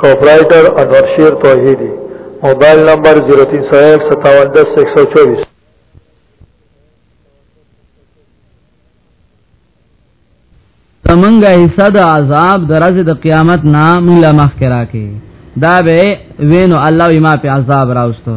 پروپرائیٹر انور شیر توحیدی موبایل نمبر 03015710124 تمنګه حصہ د عذاب درز د قیامت نام الله مخکرا کې دا به وینو الله ما په عذاب راوستو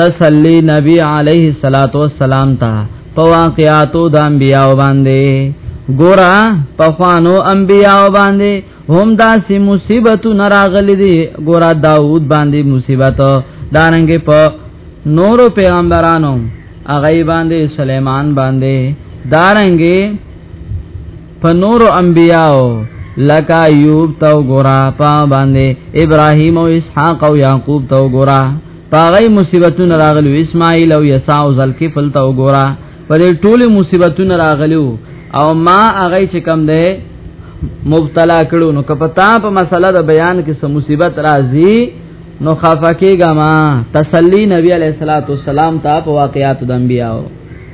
تسلی نبی علیه الصلاۃ والسلام ته په واقعاتو د انبیاء باندې ګورا په خوانو انبیاء باندې هم دا سی مصیبت نراغلی دی ګورا داوود باندې مصیبت دارنګ په نورو پیغمبرانو اغه باندې سليمان باندې دارنګ په نورو انبیاء لکا یوب تو ګورا پا باندې ابراهیم او اسحاق او یعقوب تو ګورا پاغی مصیبتونه راغلو اسماعیل او یسع او ذلکفل تا وګورا په دې ټول مصیبتونه راغلو او ما هغه چې کم ده مبتلا کړو نو کپتا په مسله د بیان کې سم مصیبت راځي نو خفقېګه ما تسلی نبی علیہ الصلوۃ والسلام ته په واقعات د انبیاو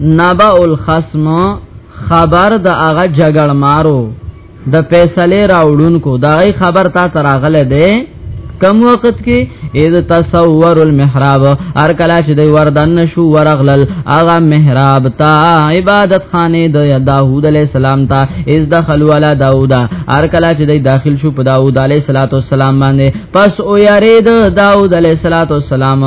نبا الخصم خبر د هغه جګړ مارو د فیصله راوړونکو دا غي خبر تا تراغله ده کم وخت کې اذ تصور المحراب هر کله چې دی وردن شو ورغلل اغه محراب تا عبادت خانه د داوود علی السلام تا اذ دخلوا علی داوود هر کله چې دی داخل شو په داوود علی السلام باندې پس او یارید داوود علی السلام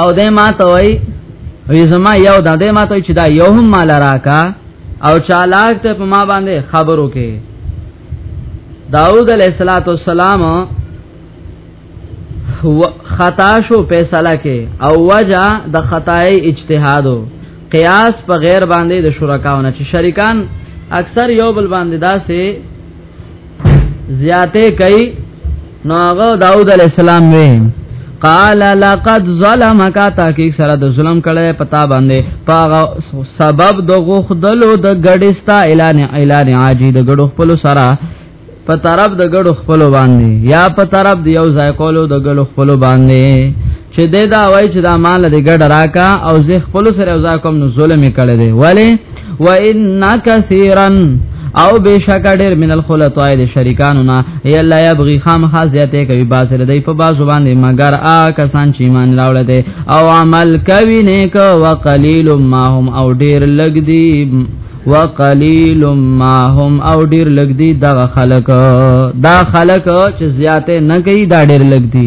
او دې ما ته وای وی زما یو دا دې ما ته چې دا یو هم مال راکا او چالاک ته په ما باندې خبرو کې داوود علیہ الصلوۃ والسلام خطا شو فیصله کې او وجا د خطای اجتهادو قیاس په غیر باندې د شرکاونه چې شریکان اکثر یو بل باندې داسې زیاته کوي نو هغه داوود علی السلام وی قال لقد ظلمك تاکي سره د ظلم کړه پتا باندې پاغه سبب د غخدلو د غډستا اعلان اعلان عاجی د غډو خپل سره په طرف د غړو خپل باندې یا په طرف د یو ځای کولو د غړو خپل باندې چې دې دا وای چې دا مال دې ګډ راکا او زه خپل سره وزا کوم نو ظلم کړي دي ولی و ان کثیرا او بشک ډیر من الخلطاء د شریکانو نه یلا یبغي خام خاصیته کوي باسر دی په بازو باندې مگر آ کسان چې ایمان راوړل دي او عمل کوي نیک او قلیل ما هم او ډیر لګ دي وقلیل ما هم او ډیر لګ دي دا خلک دا خلک چې زیاته نه کوي دا ډیر لګ دي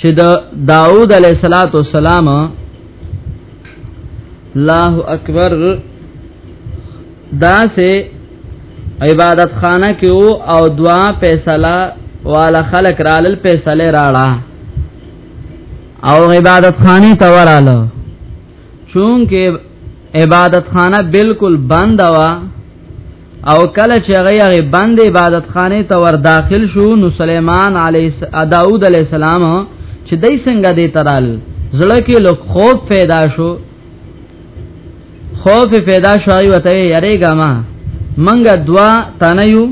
چې د داوود علیه السلام الله اکبر دا سه عبادت خانه کې او دعا فیصله والا خلق رالل فیصله راړه او عبادت خانه ته وراله چونکه عبادت خانه بالکل بند وا او کله چې هغه هغه بند عبادت خانه ته ور داخل شو نو سليمان عليه داوود عليه السلام چې دای څنګه دې ترال زړه کې لو خوف پیدا شو خوف پیدا شو ای وته یری ګما منګه دوا تنیو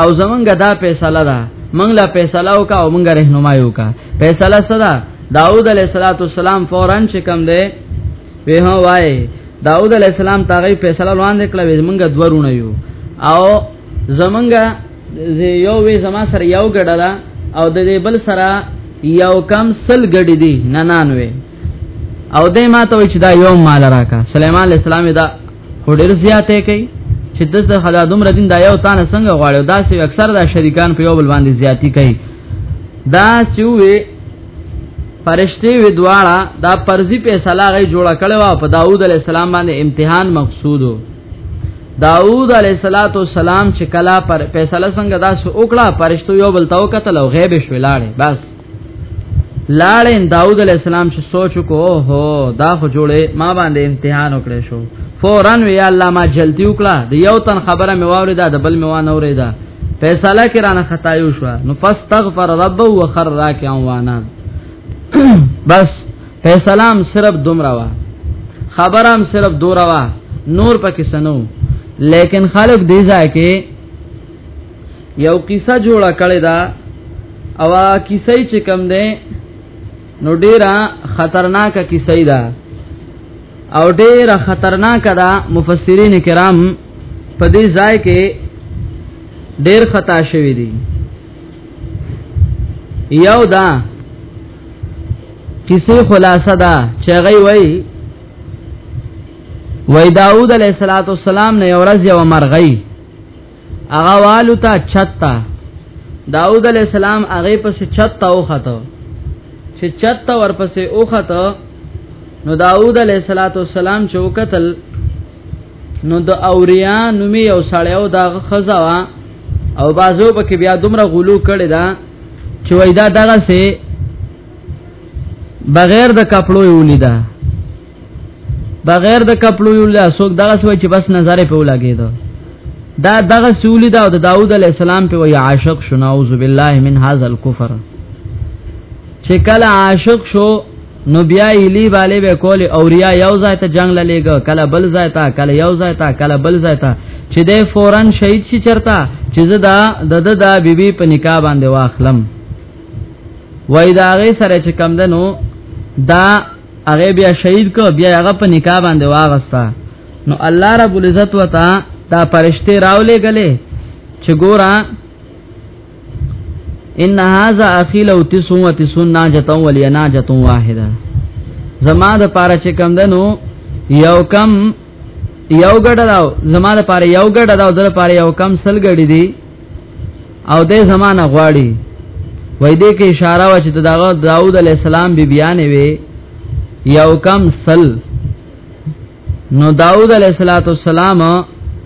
او زمنګه دا فیصله ده منګه فیصله وکا او منګه رهنمایو کا فیصله صدا داوود علیه السلام فورا چې کم دی وی هو وای داوود علیه السلام تاغي فیصله روان کړه وې مونږ دوه رونه یو او زمونږ یو وې زما سره یو ګډه ده او د دې بل سره یو کم سل ګډې دي نه نانوي او دې ما ته چې دا یو مال راکا سليمان عليه السلام دا هډر زیاته کوي چې د خدادم ردین دا یو تان څنګه غواړي دا سه اکثر دا شریکان په یو بل باندې زیاتی کوي دا سوې فرشتي وی دواړه دا پرزي فیصله غي جوړ کړي وا په داوود علی السلام باندې امتحان مقصودو داوود علیہ الصلات والسلام چې کلا پر فیصله څنګه دا سو وکړه پرشتو یو بل تاو قتل او غیب شو لاړې بس لاړې داوود علیہ السلام چې سوچ کو هو دا خو جوړې ما باندې امتحان وکړې شو فورن وی الله ما جلتی وکړه د یو تن خبره مې واوریدا د بل مې وانه اوریدا فیصله کې رانه خطا یو شو نو فاستغفر ربه وخر راکعا وانا بس فیصله هم صرف دومره وا خبره هم صرف دوره وا نور پکې سنو لیکن خلق دی ځای کې یو قصه جوړه کړی دا او کیسه چې کم ده نو ډیره خطرناک کیسه ده او ډیره خطرناک ده مفسرین کرام په دې ځای کې ډېر خطا شوی دی یو دا کیسه خلاصه ده چې غي وای وای داوود علیه السلام نه اورز یو مرغی هغه والو ته چتا داوود علیه السلام هغه پس چتا او خطو چې چتا ورپسې او خطو نو داوود علیه السلام چې وکتل نو د اوریا نومي یو سړی او دا خزا وا او بازو په کې بیا دومره غلو کړی دا چې وای دا دغه سه بغیر د کپړو یو لیدا بغیر د کپړو یو لا سوک دغه سوی چې بس نظر په ولاګیدو دا دغه سولی دا د داوود علی السلام په وی عاشق شو نعوذ بالله من هاذا الكفر چې کله عاشق شو نو بیا الی بالی به کول او ریا یو ځای ته جنگ لګا کله بل ځای ته کله یو ځای ته کله بل ځای ته چې د فورن شهید شي چرتا چې زدا د د دا بیبي په نکاح باندې واخلم وای دا غي سره چې کم دنو دا هغه بیا شهید کو بیا هغه په نکاح باندې واغستا نو الله رب العزت وتا دا پرشته راولې غلې چې ګورا ان هاذا اخي لو 99 ناجه ولي ناجه واحده زما د پاره چې کم دنو یو کم یو ګډه داو زما د پاره یو ګډه داو د پاره یو کم سل ګډي دي او د زمانہ غواړي وای دې کې اشاره و چې دغه داوود علی السلام بی بیان وی یو کم سل نو داوود علیه السلام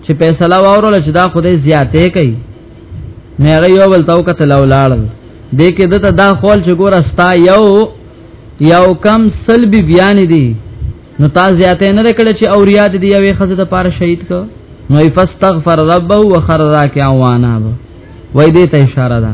چې فیصله وورول چې دا خدای زیاته کوي نه هغه یو بل تاو کتل او لاړل دې کې دته دا خول چې ګور استا یو یو کم سلبي بیان دي نو تا زیاته نه کړل چې اوریاد دی یوې خزه د پاره شهید کو نو فاستغفر ربه وخر راکع وانا وای دې ته اشاره ده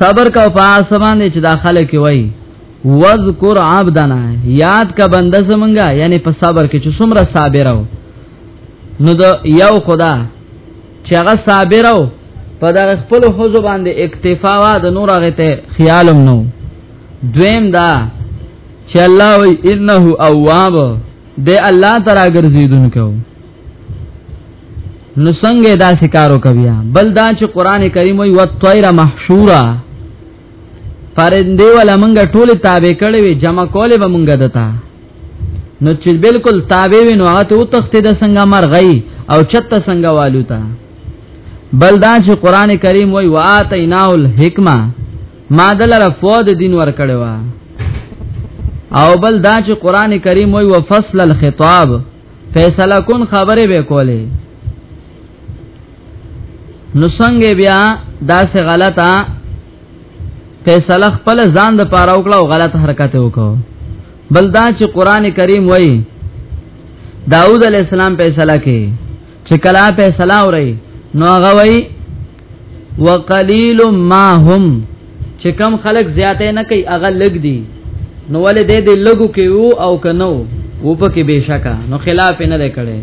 صبر کا پاس باندې چې داخله کې وای وذکر عبدنا یاد کا بنده زمونږه یعنی په صبر کې چې څومره صابر او نو د یو خدا چې هغه صابر او په دغه خپل حوزه باندې اکتفا وا د نور هغه ته خیالم نو دویم دا چې الله وی انه اواب د الله تعالی ګرځیدونکو نو څنګه دا سکارو کوي بل دا چې قران کریم وي وطيره محشوره پرندې ولا مونږه ټوله تابع کړي وي جمع کولې به مونږه دتا نو چې بالکل تابع وي نو هغه ته تختې د څنګه مرغۍ او چته څنګه والو تا بل دا چې قران کریم وای واتینا الحکما ما دلر فود دین ور کړو او بل دا چې قران کریم وای وفصل الخطاب فیصله کون خبره به کوله نو څنګه بیا داسې غلطه فیصله خپل ځان د پاره وکړه او غلط حرکت وکړه بل دا چې قران کریم وایي داوود علی السلام فیصله کې چې کلا فیصله اوري نو هغه وایي وقلیل ما هم چې کم خلک زیاته نه کوي هغه لګ دي نو ولې دې دې لګو کې وو او کنو و په کې بشکا نو خلاف نه دی کړي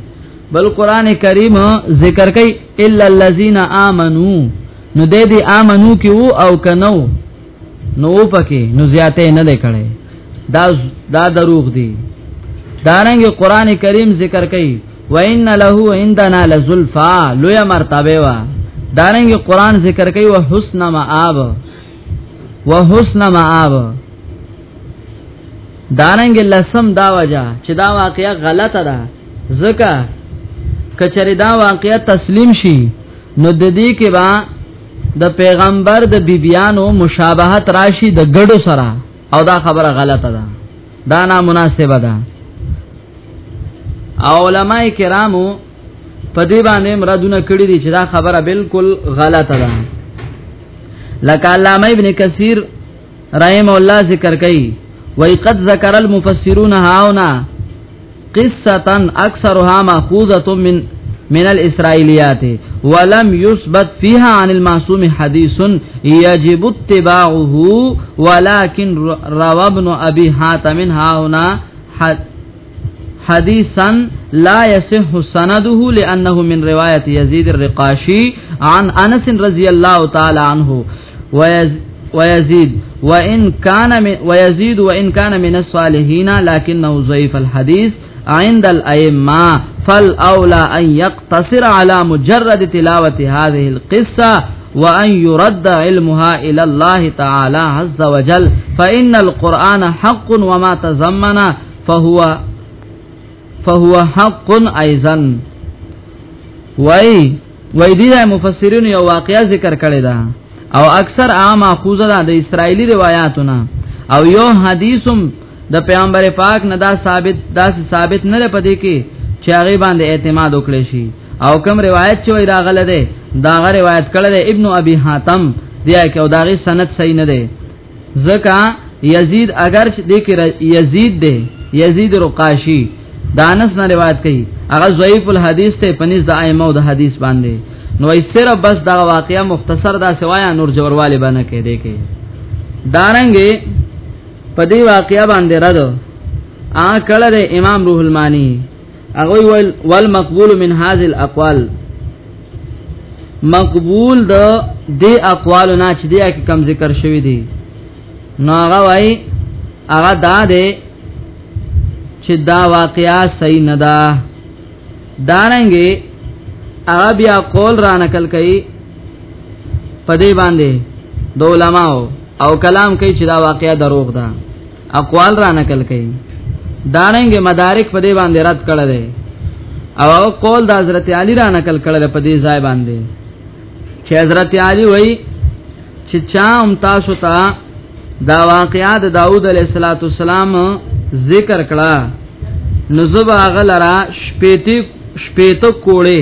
بل قران کریم ذکر کوي الا الذين امنو نو دې دې امنو کې وو او کنو نو پکې نو زیاته نه لیکړې دا دا دروغ دي دارنګ قران کریم ذکر کوي وان له عندنا لزلفا لوی مرتبه وا دارنګ قران ذکر کوي او حسن مآب و حسن مآب دارنګ لسم دا وجہ چې دا واقعیا غلطه ده ځکه کچری دا واقعیا تسلیم شي نو د دې کې با د پیغمبر د بیبیانو مشابهت راشي د ګډو سره او دا خبره غلطه ده دا نامناسبه ده او علماء کرامو په دې باندې مرادونه کړی دي چې دا خبره بالکل غلطه ده لکه علامه ابن کثیر رحم الله ذکر کوي وای قد ذکر المفسرون هاونا قصه اکثرها ماخوذه من من الاسرائيليات ولم يثبت فيها عن المعصوم حديث يجب اتباعه ولكن روى ابن ابي حاتم ها هنا حديثا لا يصح سنده لانه من روايه يزيد الرقاشي عن انس رضي الله تعالى عنه ويزيد وان كان ويزيد وان كان من الصالحين لكنه ضعيف الحديث عند الائمه فالاولى ان يقتصر على مجرد تلاوه هذه القصه وان يرد علمها الى الله تعالى عز وجل فان القران حق وما تضمن فهو فهو حق ايضا وای وای دي مفسرین یو واقعیا ذکر کړی دا او اکثر عام اخوزه ده د اسرایلی روایتونه او یو حدیثم د پیغمبر پاک نه دا ثابت دا ثابت نه لري پدې کې چې هغه باندې اعتماد وکړي شي او کوم روایت چې وای راغله ده دا غ روایت کړل ابن ابي حاتم دی کې او داغه سند صحیح نه ده زکا یزید اگر چې د کې یزید دی یزید رقاشی دانس نه روایت کړي هغه ضعیف الحدیث ته پنځ د ائمه د حدیث باندې نو یې سره بس دا واقعیا مختصر دا سوایا نور جوړواله باندې کې دی کې دارنګې په دې واقعیا باندې رد ا کله د امام روح المانی هغه ویل والمقبول من هذه الاقوال مقبول د دې اقوال نه چې دې کې کم ذکر شوی دی نو هغه وای هغه دا دی چې دا واقعیا صحیح نه ده دارنګي هغه بیا قول را نقل کړي پدې باندې د علماو او کلام کوي چې دا واقعیا دروغ ده اقوال را نقل کړي دارنګ مدارک په دې باندې رد کړل دي او قول د حضرت علی را نقل کړل په دې ځای باندې چې حضرت علی وایي چې چا هم تاسو ته دا واقعات داوود علیه السلام ذکر کړه نو زبا غلرا شپېته شپېته کوړې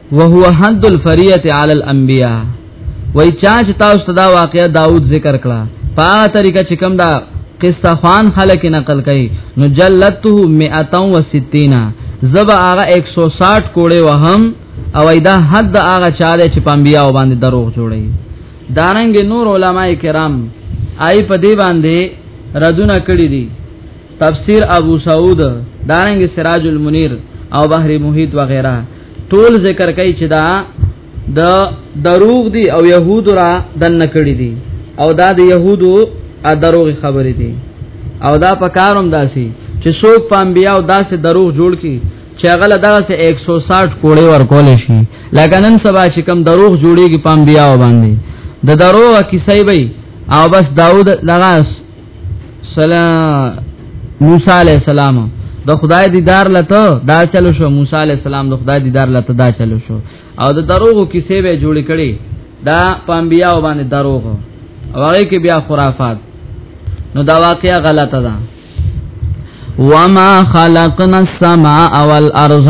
وهو حد الفریه علی الانبیاء وای چا چې تاسو ته دا واقعیا داوود ذکر کړه په طریقه چې کوم دا قصه خوان خلک نقل کړي نو جلته 160 زبا هغه 160 کوړې وهم او ایدا حد هغه چا دې چې پامبیا و باندې دروغ جوړي داننګ نور علما کرام آی په دې باندې ردونه کړی دي تفسیر ابو سعود داننګ سراج المنیر او بحری محیط وغیرہ ټول ذکر کوي چې دا د دروغ دي او يهود را دن کړی دي او دا د يهودو ا دروغ خبرې دي او دا په کاروم داسي چې څوک پام بیا او داسې دروغ جوړ کی چې هغه له دغه 160 کوړې ور کول شي لکه نن سبا چې کم دروغ جوړيږي پام بیا باندې د دروغ کیسې وي او بس داوود لغاس سلام موسی علی السلام د خدای دیدار لته دا چلو شو موسی علی السلام د خدای دیدار لته دا چلو شو او د دروغو کیسې به جوړې کړي دا پامبیا باندې دروغ او هغه کې بیا خرافات نو دا واقعیا غلطه ده وما خلقنا السماء والارض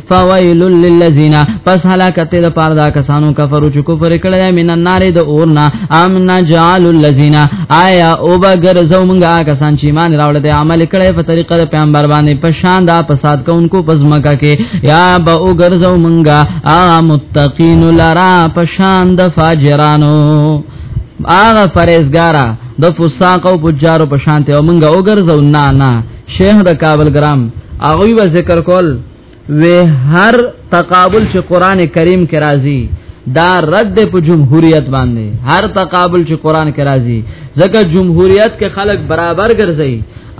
فویل للذین پس هلاکت د پاره دا کسانو کفرو چې کفر کړی من النار د اورنا ام نجعل الذین آیا او بغیر زو مونږه کسان چې ایمان راوړل د عمل کړی په طریقه د پیغمبر باندې په شان دا فساد کوونکو پزماکه کې یا به او غیر زو مونږه ا متقین لرا په شان د فاجرانو هغه فرزګارا د فساق او بجارو په شان ته مونږه او غیر زو نه نه شیخ د کابل ګرام هغه به ذکر کول و هر تقابل چې قران کریم کې راځي دا رد په جمهوریت باندې هر تقابل چې قران کې راځي ځکه جمهوریت کې خلک برابر ګرځي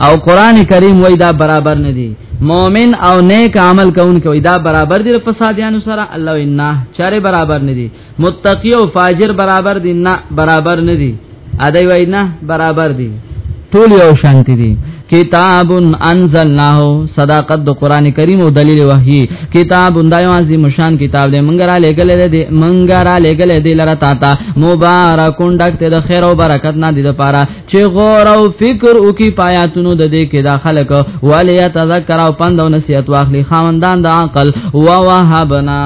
او قران کریم وای دا برابر نه دي مؤمن او نیک عمل کوونکي وای دا برابر دي فسادیانو سره الله انا چاره برابر نه دي متقی او فاجر برابر دي نه برابر نه دي ادي وای نه برابر دي ټول یو شانتی دي کتاب انزلناه صداقت د قران کریم او دلیل وحی کتاب د یو عظیم شان کتاب دی مونږ را لګل دی مونږ را لګل دی لره تا تا مبارکون ډکته د خیر او برکت نه دی لپاره چې غور او فکر او کی پایاتونو د دې کې دا خلک ولی تذکر او پند او نصیحت واخلي خاوندان د عقل و وهبنا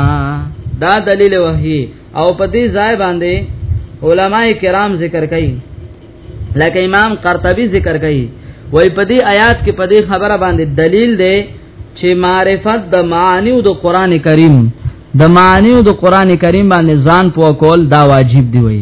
دا دلیل وحی او په دې ځای باندې علما کرام ذکر کوي لکه امام قرطبي ذکر کوي وای په دې آیات کې په دې خبره باندې دلیل دی چې معرفت د معنی او د قران کریم د معنی او د قران کریم باندې ځان پوکول دا واجب دی وای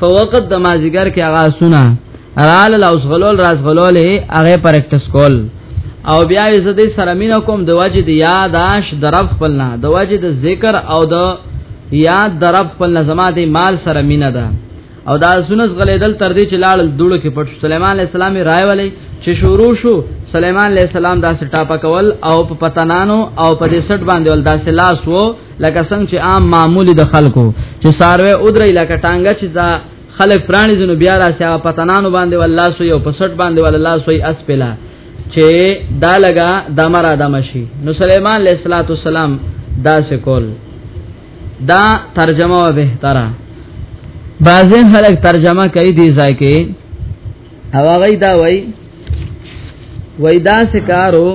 په وخت د مازیګر کې هغه سونه رال لاس غلول راس غلول هغه پرکټس کول او بیا یې زده سره مینا کوم د واجب د یاداش درف خپلنا د واجب د ذکر او د یاد درف خپلنا زما د مال سره مینا ده او دا سنس غلیدل تر دې چې لاړ دوړو کې پټ سليمان عليه السلام رائے ولې چې شروع شو سليمان عليه السلام دا سټاپا کول او په پتنانو او په دې سټ باندې ول دا سلاس وو لکه څنګه چې عام معمولی د خلکو چې ساروی او درې لکه ټانګه چې دا خلک پرانی زنو بیا را سیا پتنانو باندې والله سو یو پسټ باندې والله سو یې اسپلا چې دا لګا دمر ادم شي نو سليمان عليه السلام دا سکول دا ترجمه و بهتره بعضین خلک ترجمه کوي دی ځای کې او هغه دا وای وای دا سکارو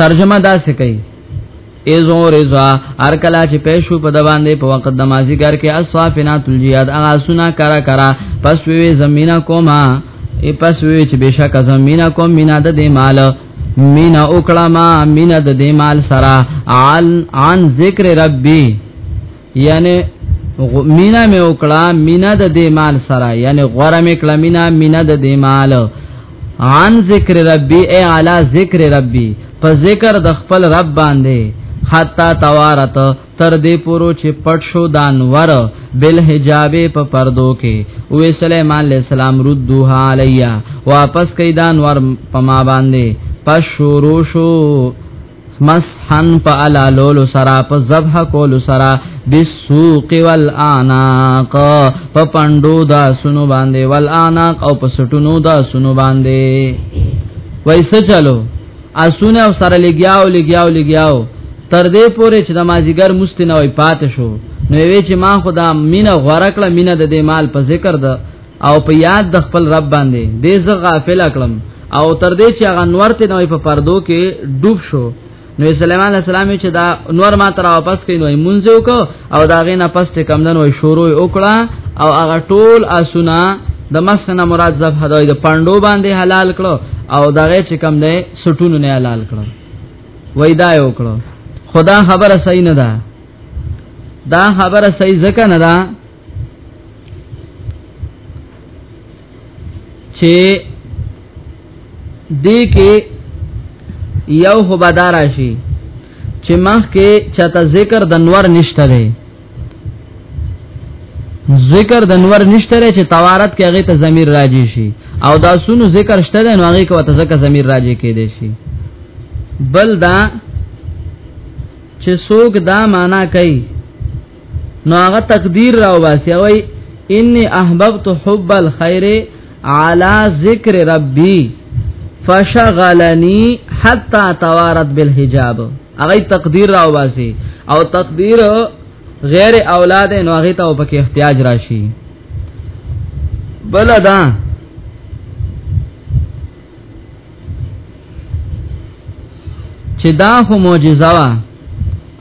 ترجمه دا څه کوي ایزو رضا هر کله چې پېښو په د باندې په وخت د مازیګر کې اصحابنات الجیاد هغه سنا کرا کرا پس وی زمينه کوما ای پس وی چې بشک زمينه کوم مینا د دې مال مینا وکړه ما مینا د دې مال سره عن ذکر ربي یعنی مینا مې وکړه مینا د دې مال سره یعنی غوړه مې کړه مینا مینا د دې مال عن ذکر ربي اي على ذکر ربي په ذکر د خپل رب باندې حتا توارت تر دې پورو چې پټ شو دان ور بل حجاب په پردو کې او سليمان عليه السلام ردوها عليا واپس کیدان ور پما باندې پښورو شو مسحن په علالولو سرا په ذبح کولو سرا بالسوق والعناق په پندو دا سونو باندې والعناق او په سټونو دا سونو باندې وایسه چلو اسونه او سره لګیاو لګیاو لګیاو تر دې پورې چې د مازیګر مستنوي پات شو نو وی چې ما خدا مینه غوړه کړه مینه د دې مال په ذکر د او په یاد د خپل رب باندې دې زه غافل کړم او تر دې چې هغه نور ته نوې په پردو کې ډوب شو نو سليمان عليه السلام چې دا نور ما تر واپس کینو مونږ وکاو او دا غې نه پس ته کمندن وې شروع وکړه او هغه ټول اسونه د مسنه مراد زب هداي د پاندو باندې حلال کړو او دا غې چې کم نه سټونو نه حلال کړو وای دا یو کړو خدا خبره صحیح نه ده دا خبره صحیح ځکه نه ده چې دې کې یو خو بدار شي چې مخ کې چاته ذکر د نور نشته دی ذکر د نور نشته لري چې توارت کې هغه ته ضمیر راځي شي او دا سونو ذکر شته دی نو هغه کو ته ځکه ضمیر راځي کې دی شي بل دا چې څوک دا معنا کوي نو هغه تقدیر راو باسي وای انی احببت حب الخير على ذکر ربي فشغلني حتى توارت بالحجاب هغه تقدیر راو باسي او تقدیر غیر اولاد نو هغه ته په کې احتیاج راشي بلدا چې دا خو معجزه وا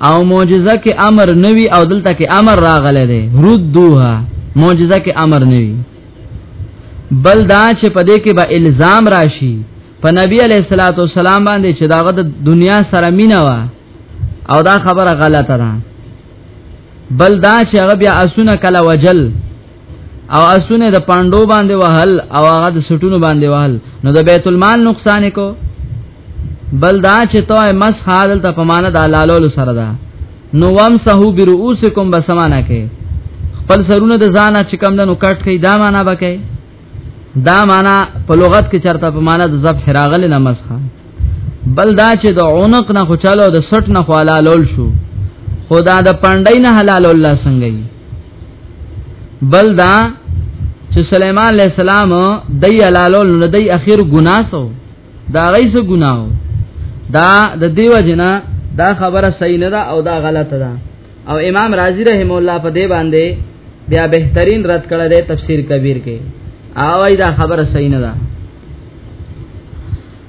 او معجزه کې امر نوي او دلته کې امر راغله ده ردوها معجزه کې امر نوي بل دا چې په دې کې به الزام راشي په نبی علیہ الصلوۃ والسلام باندې چې داغه د دنیا سره مینا وا او دا خبره غلطه ده بل دا چې هغه بیا اسونه کله وجل او اسونه د پاندو باندې وهل او هغه د سټونو باندې وهل نو د بیت المال نقصان کو بل دا چې تو مس حال ته پمانه د لالول سره ده نو وم سهو برؤسکم بسمانه کې خپل سرونه د ځانه چې کم دنو کټ کې دا معنا بکې دا معنا په لغت کې چرته په معنا د ذبح راغله نمسخه بل دا چې د عنق نه خو چالو د سټ نه خو حلالول شو خدا د پاندای نه حلالول څنګه بل دا چې سليمان عليه السلام دای علالو نو دای اخر ګناسو دا غیس ګناو دا د دیو جنا دا خبره صحیح نه ده او دا غلطه ده او امام رازی رحم الله په دې باندې بیا بهترین رد کړه د تفسیر کبیر کې او دا خبره صحیح نه ده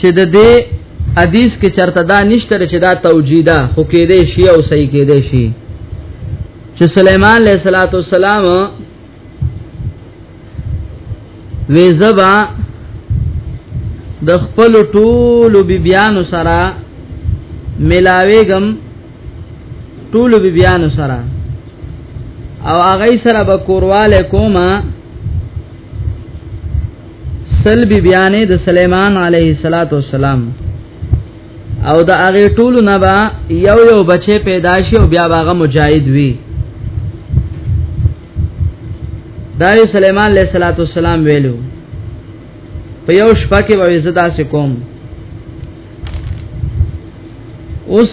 چې د دې حدیث کې چرته دا نشته چې دا توجیدا خو کې دې شی او صحیح کې دې شی چې سليمان عليه صلوات والسلام وی زبا د خپل ټول بیبيانو سره ملاويګم ټول بیبيانو سره او هغه سره به کورواله کومه سل بی بیانې د سليمان عليه صلوات و سلام او د هغه ټولو نه با یو یو بچي پیدا شي او بیا باغه مجاهد وي دا سليمان عليه صلوات و سلام ویلو په یو شپه کې به زدا سې کوم اوس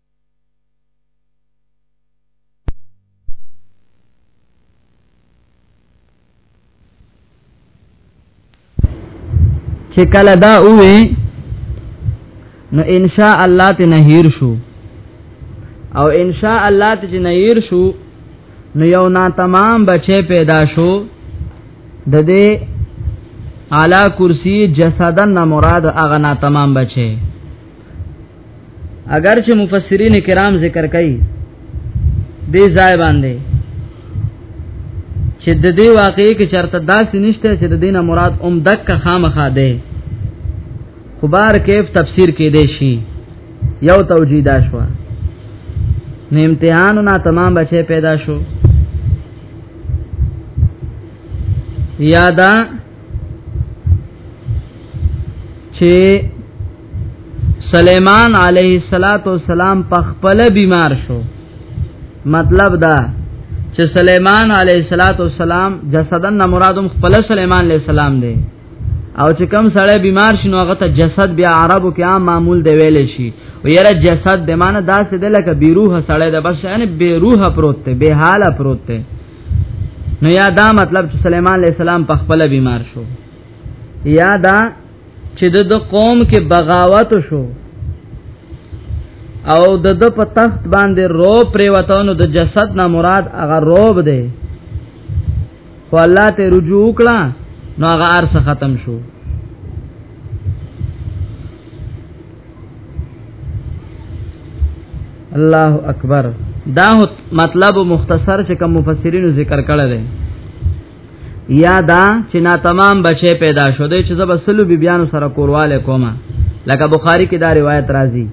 چې کله دا وې نو ان شاء الله ته نهیر شو او ان شاء الله ته نهیر شو نو یو نا تمام بچي پیدا شو د دې اعلی کرسی جسدن نه مراد اغه نا تمام بچي اگر چې مفسرین کرام ذکر کوي دې ځای باندې چې د دې واقعې کې چرته داسې نشته چې د دینه مراد اوم دک خامخا ده خو بار کیف تفسیر کې دی شي یو توجیه دا شو نو امتحانونه تمام بچي پیدا شو یادا چې سليمان عليه الصلاه والسلام په خپل بیمار شو مطلب دا چې سليمان عليه الصلاه والسلام جسدن مرادم خپل سليمان عليه السلام دی او چې کم سړی بیمار شنو هغه ته جسد بیا عربو کې عام معمول دی ویل شي او یره جسد د معنی داسې دی لکه بیروه سړی د بس یعنی بیروه پروت دی به حاله پروت دی نو یا دا مطلب چې سليمان عليه السلام په خپل بیمار شو یا دا چې د د قوم کې بغاوت شو او د د په تخت باندې رو پریوتونو د جسد نه مراد هغه روب دی خو الله ته رجوع کړه نو هغه ارس ختم شو الله اکبر دا مطلب مختصر چې کوم مفسرینو ذکر کړی دی یا دا چې نا تمام بچي پیدا شو دی چې زب سلو بی بیانو سره کورواله کومه لکه بخاری کې دا روایت راځي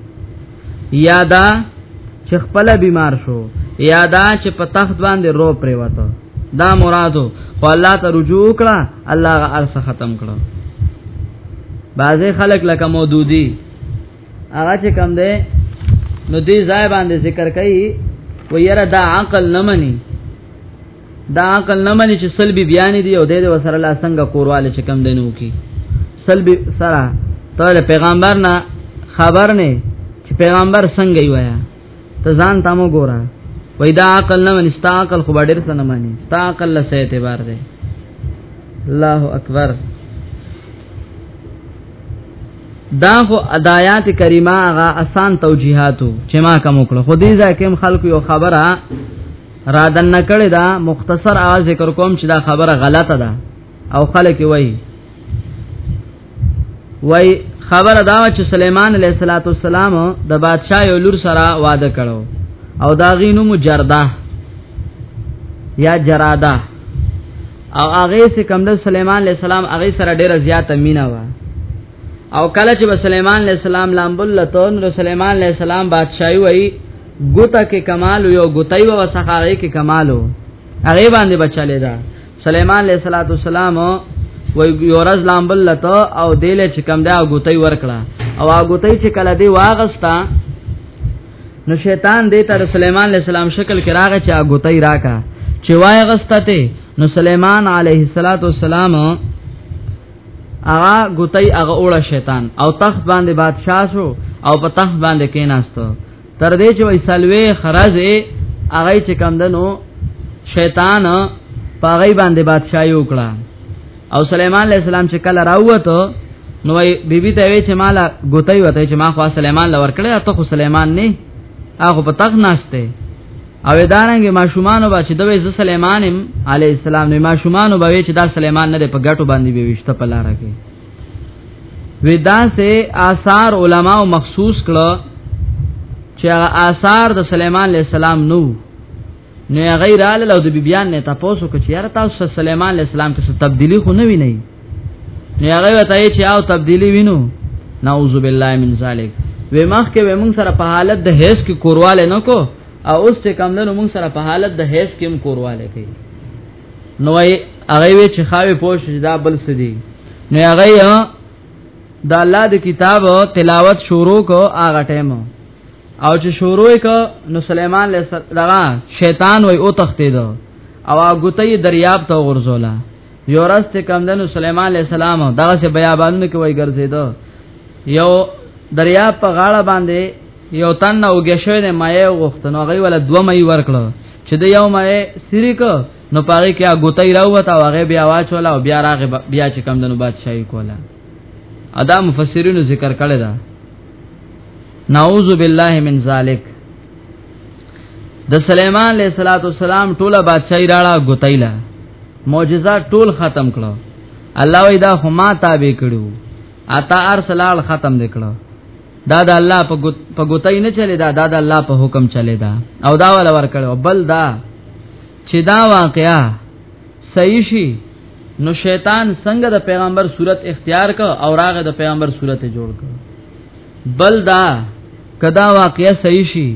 یا دا چې خپل بیمار شو یا دا چې په تخت باندې رو پریوته دا مرادو خو الله ته رجوع کړه الله غا ارس ختم کړه بعضې خلک لکه مودودی هغه چې کم دی نو دې ځای باندې ذکر کوي و یره دا عقل نه مني دا عقل نه مني چې سلبي بیان دي او د دې وسره لا څنګه کورواله چې کم دینو کی سلبي سره ته پیغمبر نه خبر نه چې پیغمبر څنګه یو یا ته ځان تامو ګورا وای دا عقل نه مني ستا عقل خو ډېر څه نه مني ستا عقل له سه اعتبار دی الله اکبر دا خو ادایات کریمه هغه آسان توجیهاتو چې ما کوم کړو خو دې ځکه خلکو یو خبره را دن کړی دا مختصر ا ذکر کوم چې دا خبره غلطه ده او خلک وای وای خبره دا چې سليمان عليه السلام د بادشاہ یو لور سره واده کړو او دا غینو مجرده یا جراده او هغه سه کوم د سليمان عليه السلام هغه سره ډیره زیاته مینا و او کله چې سليمان عليه السلام لامبل لتون رسول سليمان عليه السلام بادشاہي وای ګوته کې کمال یو ګوتای و وسخاره کې کمالو هغه باندې بچلې ده سليمان عليه صلوات والسلام و یورز لامبل لته او دله چې کم دا ګوتای ورکړه او هغه ګوتای چې کله دی واغستا نو شیطان دې تر سليمان عليه السلام شکل کې راغی چې هغه ګوتای راکا چې وای غسته ته نو سليمان عليه صلوات والسلام هغه ګوتای هغه اوړه شیطان او تخت باندې بادشاہ شو او په تخت باندې کېناستو تر دې چې وای سلوي خراج هغه چې کم دنو شیطان پاغی باندې بادشاہي وکړه او سليمان عليه السلام چې کله راووته نو بیبي ته وی چې مالا ګوتای وته چې ما خو سليمان لور کړی ته خو سليمان نه هغه په تخ ناشته او دارنګ ماشومان وبا چې دوی ز سليمانم عليه السلام نه ماشومان وبا چې دا سليمان نه په ګټو باندې به وشته په لار کې ودا سه آثار علما مخصوص کړه چې هغه آثار د سليمان عليه السلام نو نو غیر ال لو د بیان نه تاسو کو چې یار تاسو سليمان عليه السلام ته تبدیلی خو نه ویني نو هغه وتا چې او تبدیلی وینو نعوذ بالله من ذلک و مخ کې و مون سره په حالت د هیڅ کې کورواله نه کو او اوس چې کم نه مون سره په حالت د هیڅ کې هم کورواله کوي نو هغه وی چې خاوي پوش دا بل سدي نو هغه د الله د کتاب تلاوت شروع کو هغه ټیم او چې شروع کو نو سليمان له دغه شیطان وای او تختید او هغه ګوتې دریاب ته ورزولا یورس ته کمندنو سليمان عليه السلام دغه سه بیابانونه کې وای ګرځیدو یو دریاب په غاړه باندې یو تن او ګښوی نه مایه وغوښتنو غي ولا دوه مې ورکړو چې د یو مې سریک نو پاره کې اګوتای راوته او هغه بیا واچولا او بیا راغه بیا چې کم دنو بادشاہي کولا ادا مفسرینو ذکر کړی دا نعوذ بالله من ذلک د سليمان عليه صلوات والسلام ټوله بادشاہي راړه غوتایلا معجزات ټول ختم کړو الله وی دا هما تابع کړو اتا ارسلال ختم دکړو دا د الله په ګوت په ګوتای نه چلی دا دا د الله په حکم چلی دا او دا ول ور کړو بل دا چې دا واقعا صحیح شي نو شیطان څنګه د پیغمبر صورت اختیار ک او راغه د پیغمبر صورت جوړ ک بل دا کدا واقعا صحیح شي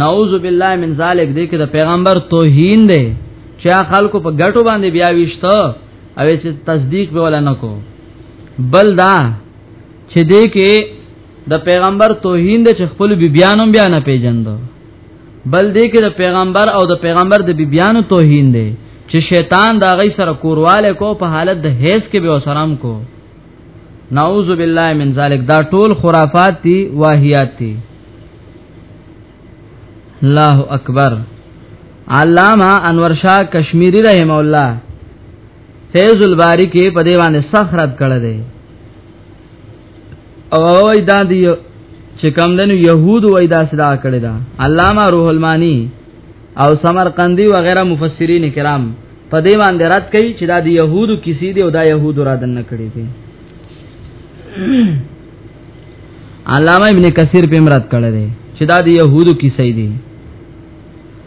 نعوذ بالله من ذلک دې کې د پیغمبر توهین دی چې خلکو په ګټو باندې بیا وشته او چې تصدیق به ولا نکو بل دا چې دې کې د پیغمبر توهین د خپل بیبيانو بیا نه پیژند بل دې کې د پیغمبر او د پیغمبر د بیبيانو توهین دی چې شیطان دا غي سره کورواله کو په حالت د هیڅ کې به وسرام کو نعوذ بالله من ذلک دا ټول خرافات دي واهیات دي الله اکبر علامہ انور شاہ کشمیری رحم الله فیض الباری کې په دیوانه سخرت کړه دی او وای دا دی چې کم دنو يهود وای دا صدا کړی دا علامه روح المانی او سمرقندی و غیره مفسرین کرام په دې باندې رات کوي چې دا د يهودو کسی دی او دا يهودو را دن کړی دی علامه ابن کثیر په مراد کړی دی چې دا د يهودو کسی دی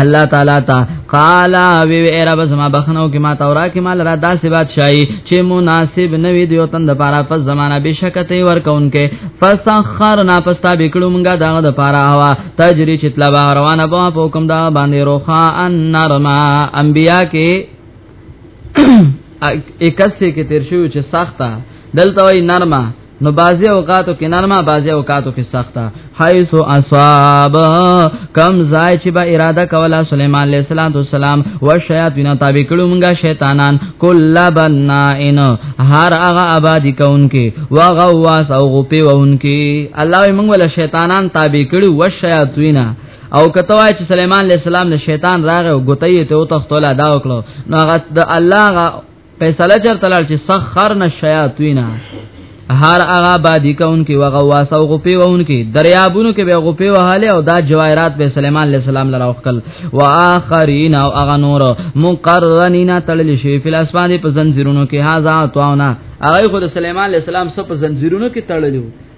الله تعالی تا قال وی وی رب زما بخنو کې ما تورا کې مال را داسې بادشاہي چې مناسب نوي دیو تند پارا پس زمانہ بشکته ور کون کې فسخرنا پستا بکړو مونږه داغه د پارا هوا تجری چتلا روانه په حکم دا باندې روخا ان نرما انبیا کې اکسه کې تیر شو چې سخته دلته وای نرمه نو بازی اوقاتو کې نرمه بازی اوقاتو کې سخته حيث اصاب کم زای چې با اراده کولا سليمان عليه السلام او شياطين تابع کړو مونږه شیطانان کل بنائن هر هغه آبادی کونکي وغواس او غپي وونکي الله مونږ ولا شیطانان تابع کړو او شياطين او کته وای چې سليمان عليه السلام له شیطان راغ او غتې ته او تختول ادا وکړو نو هغه د الله غ فیصله چرته لړ چې سخرنا الشیاطین هر هغه بادی کونکي وغواس او غپی وونکي دریابونو کې به غپی وهاله او دا جواهرات به سليمان عليه السلام لره وکل واخرین او هغه نور مقرنینا تړل شي په اسمان په زنجیرونو کې هاذا توانا هغه خود سليمان عليه السلام سپ زنجیرونو کې تړلو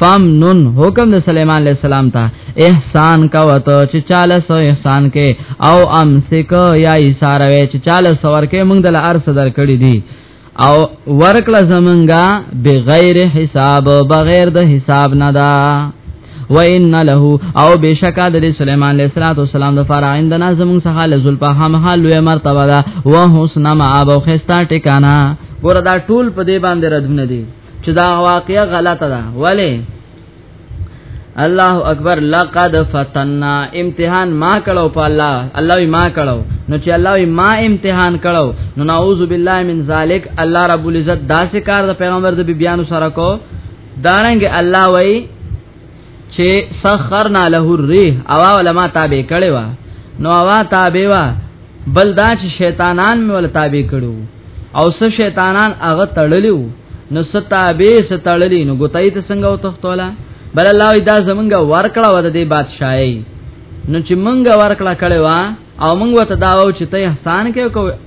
فم نون حکم د سليمان عليه السلام ته احسان کا وته چې چاله سو احسان کې او امسک یا اشاره وي چې چاله سور کې موږ د لار صدر کړی دي او ورکړه زمونږه بغیر حساب بغیر د حساب نه دا و ان له او بشکا د سليمان عليه السلام د فرع عندنا زمون څخه لزل په هم حال لوی مرتبه ده و حسن ما ابو خستا ټکانا ګور دا ټول په دې باندې ردونه دي چې دا واقعیا غلطه ده ولی الله اکبر لقد فتنا امتحان ما کړو په الله الله ما کړو نو چې الله ما امتحان کړو نو نعوذ بالله من ذلک الله رب العزت داسې کار د پیغمبر د بیانو سره کو دارنګ الله وای چې سخرنا له الريح او علماء تابع کړي وا نو هوا تابع وا بل دا چې شیطانان مې ول تابع کړو او څه شیطانان هغه تړلیو نو ستابه ستړلی نو ګوتای ته څنګه وتختولا بل الله دا زمونږ ورکړه ود دې بادشاہي نو چې مونږ ورکړه کړي وا او مونږ وته داو چې ته احسان کې کو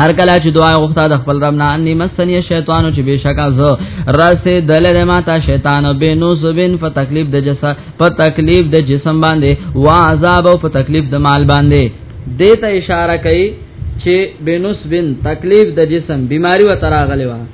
هر کله چې دعا غوښته د خپل رب نه اني مسني شیطان چې بشکا زه راسته دلل ما ته شیطان به نو زبن په تکلیف د جسم په تکلیف د جسم باندې وا عذاب او په تکلیف د مال باندې دته اشاره کوي چې بنوس بن تکلیف د جسم بیماری و تراغلی و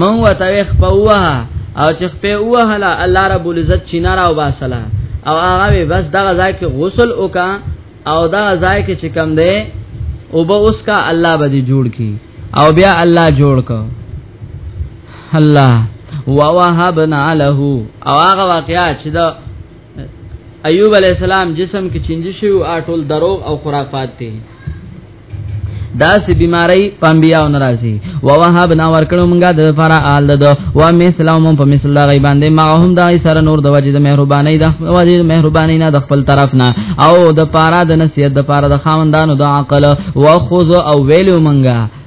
من وتوي خپوه او چې خپه وه لا الله رب العزت چې نه راو باسلا او هغه بس دغه ځای کې غسل وکا او دغه ځای کې چې کم دی او به اوس کا الله به دې جوړ کی او بیا الله جوړ کو الله ووهبنا له او هغه واقعیا چې دا ایوب علی السلام جسم کې چنجي شو او ټول دروغ او خرافات دي دا سی بیماری پنبیاو ناراضی و وهب نا ورکړو مونږه د فرا آل د و مثلهم په مثل دا غی باندې ما هم دا سره نور د وجه د مهرباني د وجه مهرباني نه د خپل طرف نه او د پارا د نصیحت د پارا د خاوندانو د عقل و خذ او ویلو مونږه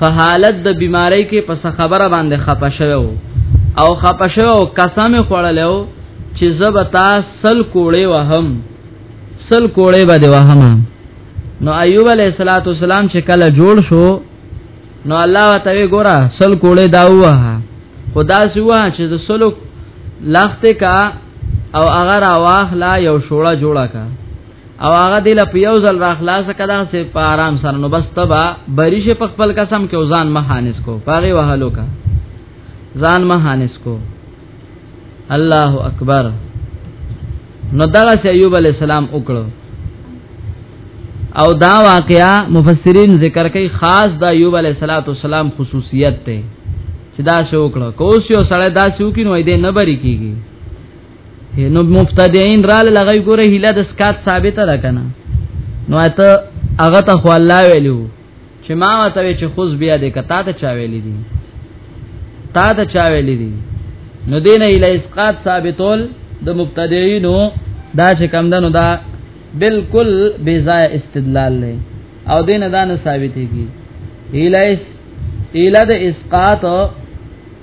په حالت د بیماری کې پس خبره باندې خپه شوو او خپه شوو قسم خوړلو چې زبتا سل کوړې وهم سل کوړې به دی وهم نو ایوب علیہ الصلوۃ والسلام چې کله جوړ شو نو الله تعالی ګورا سل کوړې دا وه خدا سوا چې د سلو لخت کا او اگر واخلا یو شوړه جوړه کا او هغه دې له یو ځل را خلاص کړه سه په آرام سره نو بس تبا بریش په خپل قسم کې ځان مهانس کو پاره وهلو کا ځان مهانس کو الله اکبر نو دا سه ایوب علی السلام وکړو او دا واقعا مفسرین ذکر کوي خاص دا ایوب علی السلام خصوصیت ته چې دا شو کړو کوس یو سړی دا شو کینو دې نه بری کیږي نو مبتدعين را لغوي ګوره هله د سکات ثابته ده کنه نو اته هغه ته خو الله ویلو چې ما وته چې خوز بیا دې کتا ته چا ویلې دي تا ته چا ویلې دي نو دین اله اسقات ثابتول د مبتدعينو دا چې کم دنو دا بالکل بے ځای استدلال لې او دین دا نه ثابتېږي اله اله د اسقات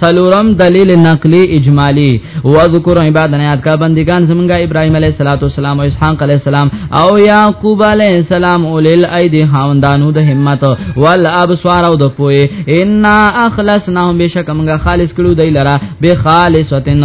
سلورم دلیل نقلی اجمالی وذکر عبادنا یاد کا بندگان زمونږه ابراهیم علیه السلام او اسحاق علیه السلام او یعقوب علیه السلام اولل ایدی هاوندانو د همت ول ابصار او د پوی ان اخلصناهم بشکمغه خالص کړو دی لرا به خالصتن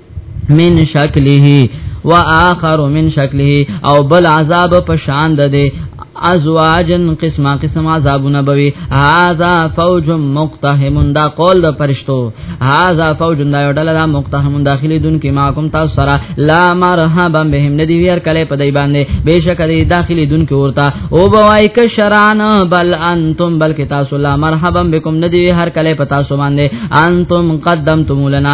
من شکله و آخر من شکله او بل عذاب په شان ده ازواجن قسمه قسم عذابونه بوي هاذا فوج مقتحم دا قول د فرشتو هاذا فوج دا یو ډله دا مقتحم داخلي دن کې ما کوم تاسو سره لا مرحبا بهم ندی ویر کله په دای باندې بهشک دی داخلي دن کې ورته او بوای ک شران بل انتم بلک تاسو لا مرحبا بكم ندی هر کله په تاسو باندې انتم قدمتم لنا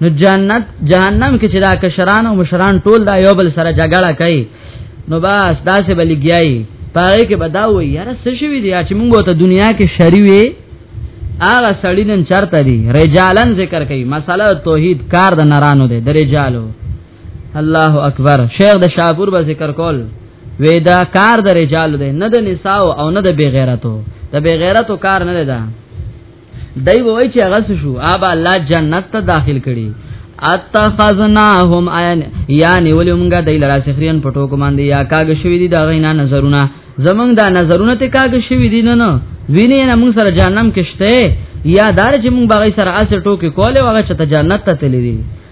نو جنت جهنم کې چې دا کشران او مشران ټول دا یو بل سره جګړه کوي نو بس دا څه بلګیایي پاره کې بدا وي یار څه شوی دی چې موږ ته دنیا کې شری وي هغه سړی نن چرته دی رجالن ذکر کوي مساله توحید کار د نارانو دی د رجالو الله اکبر شیخ د شاپور به ذکر کول وېدا کار د رجالو دی نه د نساو او نه د بغیرتو د بغیرتو کار نه دی دا دای وای چې هغه شو ابا الله جنت ته داخل کړي اتخذناهم عین یعنی ولمغه دای لرا سخرین پټو کوماندې یا کاګ شوی دی دا غینا نظرونه زمنګ دا نظرونه ته کاګ شوی دی نه نه ویني نه موږ سره جهنم کې شته یا دار چې موږ باغی سره اسه ټوکی کوله هغه چې ته جنت ته تللی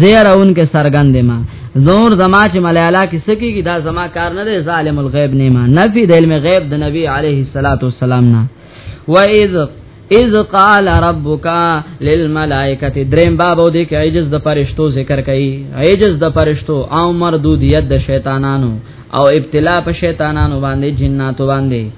زیرون کې سرګند ما زور زما چې ملالا کې سکیږي دا زما کار نه دی ظالم الغیب نه ما نفي د علم غیب د نبی عليه الصلاه والسلام نه و اذ اذ قال ربك للملائکه دریم باب او د کې عجز د فرشتو ذکر کوي عجز د فرشتو او مردودیت د شیطانانو او ابتلا په شیطانانو باندې جناتو باندې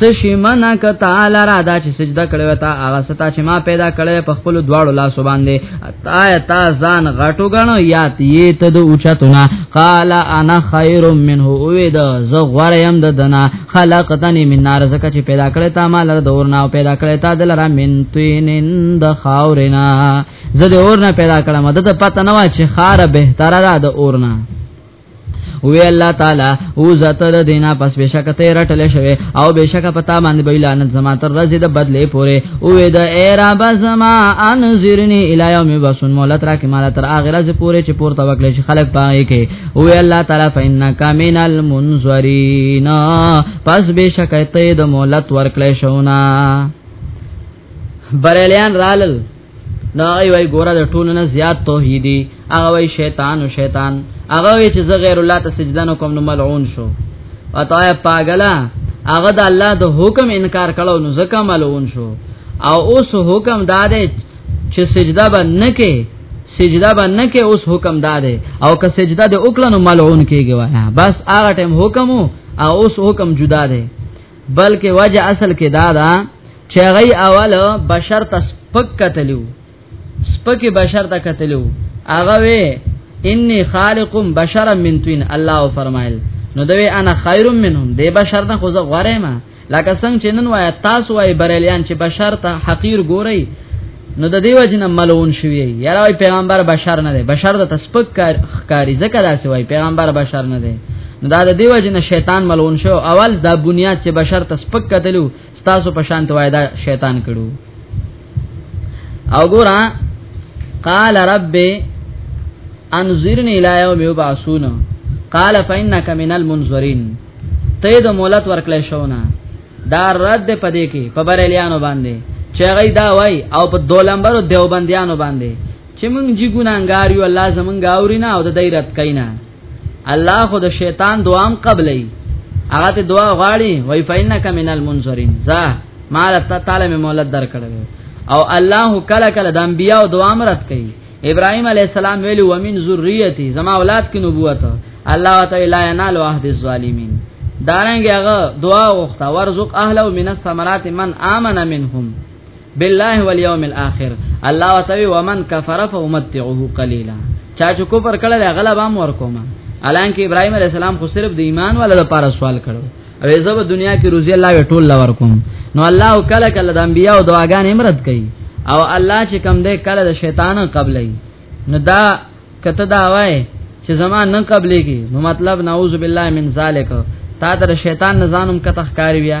سشی منا ک تعالی را دا چې سجده کړو تا هغه ستا چې ما پیدا کړې په خپل دواړو لاسو باندې تا تا ځان غټو غنو یا تی ته د اوچتونه قال انا خیر منه او دا زه غوړ يم د دنا خلقتنی من نار زکه چې پیدا کړې تا ما لره دور نه پیدا کړې تا د لره من تینن د خاورنا زه د اور نه پیدا کړم د پته نه وا چې خار به تر را د اور نه وی الله تعالی او زتر دینا پس بشکته رټل شوی او بشک پتا باندې به لعنت زما تر رزه د بدلې پوره او د ایرا بزما انذرنی الی یوم بسن مولت را کې مال تر اخره ز پوره چې پورته وکړي چې خلق پای کې او الله تعالی فینک من المنذرین پس بشکته د مولت ورکړې شونه بریلیان رالل نو هغه وای ګوره د ټولو نه زیات توحیدی هغه وای شیطان او شیطان هغه وای چې زه غیر الله ته سجده نه کوم نو ملعون شو اته پاګلا هغه د الله د حکم انکار کړو نو زکه ملعون شو او اوس حکم داده چې سجده به نه کې سجده به نه کې اوس حکم داده او که سجده د وکړو ملعون کېږي وای بس هغه ټیم حکم او اوس حکم جدا دی بلکې وجه اصل کې دا ده چې غي اول بشر ته سپک کتلو سپک بشر ته کتلو هغه وی انی خالق بشرا من طین الله فرمایل نو دوی انا خیر منهم دی بشر نه خو زه غوړې ما لکه څنګه چې نن وای تاسو وای بریلیان چې بشر ته حقیر ګورئ نو د دیو جن ملعون شوی یاره وای پیغمبر بشر نه دی بشر د تسبق کار خکاری زکه داسې وای پیغمبر بشر نه دی نو دا د دیو جن شیطان ملعون شو اول دا بنیاد چې بشر تسبق کتلو تاسو په شان توای دا شیطان کړو او ګورا قال رب انذرني الى يوم يبعثون قال فانك من المنذرين ته د مولات ورکړې شو نه دا رد په دې کې په بریلیانو باندې چې غي دا وای او په دولمبرو دیوبندیانو باندې چې موږ جی ګناګار یو الله زمونږ اورینا او د دې رد کینا الله خو د شیطان دوام قبلې هغه ته دعا غواړي وای فینک من المنذرین ذا مال تعالی مې مولد درکړو او الله کله کله د انبیاء دوام رد کوي ابراهيم عليه السلام ویل ومن ذریتی زما اولاد کې نبوت الله تعالی لا ينال عهد الظالمین دارنګ هغه دعا وغوښته ورزق اهله من الثمرات من امن منهم بالله واليوم الاخر الله تعالی ومن كفر فمتعه قليلا چا چې کو پر کړه غلبام ورکوما الان کې ابراهيم عليه السلام خو صرف د ایمان ولا لپاره سوال کړو او زه په دنیا کې روزي الله وی ټول لور کوم نو الله کله کله د انبیا او دعاګان امرت کوي او الله چې کم دې کله د شیطان قبلې نو دا کته دا وای چې زمان نه قبلې کی نو مطلب نعوذ بالله من ذالک تا تر شیطان نزانم کته ښکاری بیا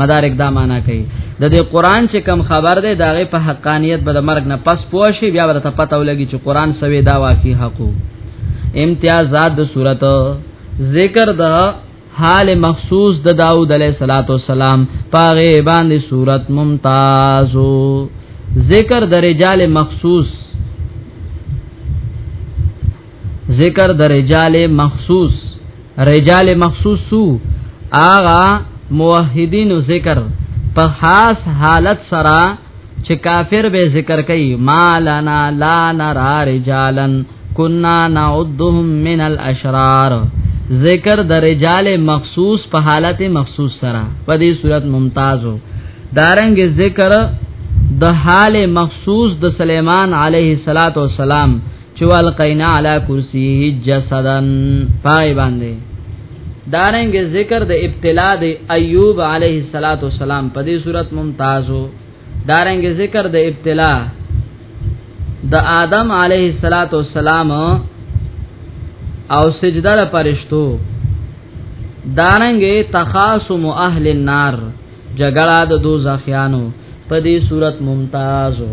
مدارک دا معنا کوي د دې قران چې کم خبر ده داغه په حقانیت به د مرګ نه پس پوه شي بیا ورته پته ولګي چې قران سوي دا واقعي حقو امتیازات د صورت ذکر د حال مخصوص د داوود علیه صلوات و سلام پاغه باندې صورت ممتازو ذکر د رجال مخصوص ذکر د رجال مخصوص رجال مخصوص سو آغا موحدین ذکر په خاص حالت سره چې کافر به ذکر کوي مالنا لا نرا رجالن کنا نعدهم من الاشرار ذکر د رجال مخصوص په حالت مخصوص سره په دې صورت ممتازو دارنګ ذکر د حال مخصوص د سليمان عليه الصلاه والسلام چې والقینا علی کرسیه جسدن پای باندې دارنګ ذکر د ابتلا د ایوب علیه الصلاۃ والسلام په دې صورت ممتازو دارنګ ذکر د ابتلا د آدم علیه الصلاۃ والسلام او سجده د پرشتو دارنګ تخاصم اهل النار جګړه د دوزخیانو په دې صورت ممتازو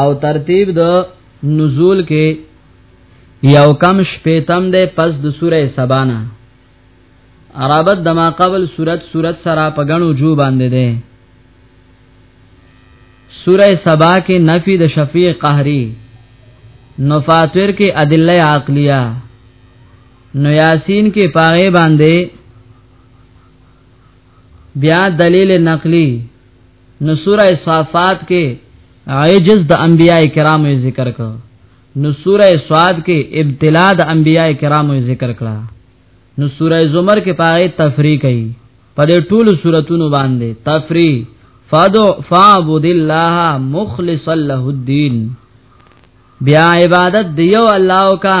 او ترتیب د نزول کې یو کم شپیتم ده پس د سوره سبانا عربت دما قبل صورت صورت سرا پګنو جو باندې ده سوره سبا کې نفی د شفیع قهری نو فاتر کې ادله عقلیه نو یاسین کې پاره باندې بیا دلیل نقلی نو سوره صافات کې عجز د انبیاء کرامو ذکر کړ نو سوره سواد کې ابتلا د انبیاء کرامو ذکر کړه نو سوره زمر کې پاره تفریق کړي په دې ټولو سوراتونو باندې تفریح فادو فعبد الله مخلص له الدين بیا عبادت دیو الله کا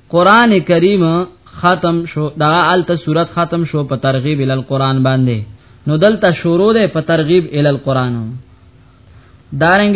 قران کریم ختم شو دا الته صورت ختم شو په ترغیب ال القران باندې نو دلته شروع ده په ترغیب ال القران دارنګ